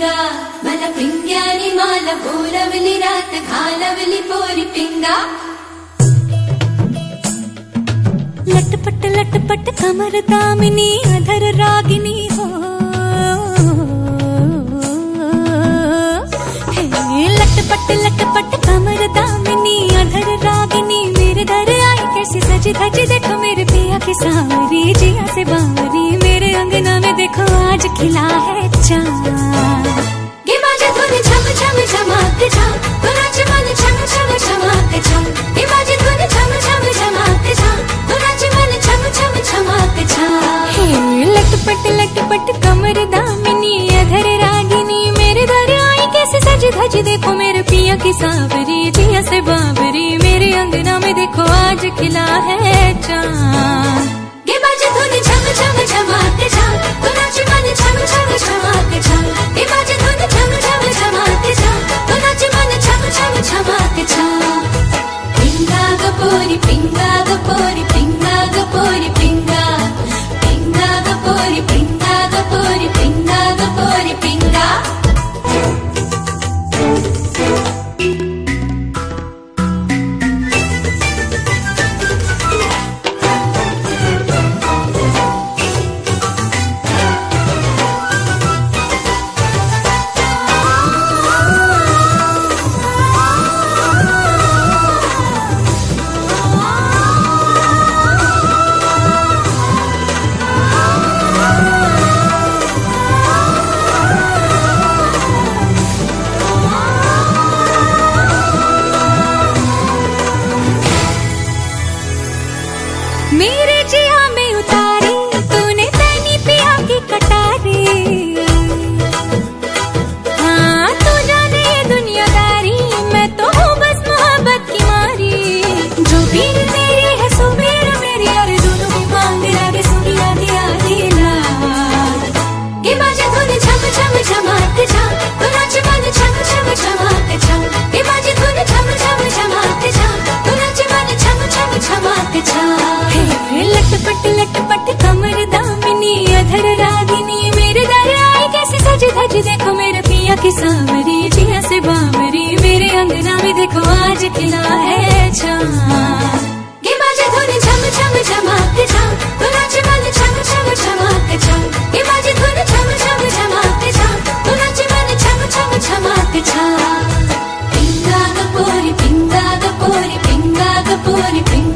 पिंगा मला पिंग्यानी माला बोलवली रात घालवली पोरी पिंगा लटपट लटपट कमर दामिनी अधर रागिनी हो लटपट लटपट कमर दामिनी अधर रागिनी मेरे दर आई कैसी सजी धजी देखो मेरे पिया की सावरी जिया से बावरी की सावरी जिया से बाबरी मेरे अंगना में देखो आज खिला है चाँद। मेरे जिया में उतार capone, brinca.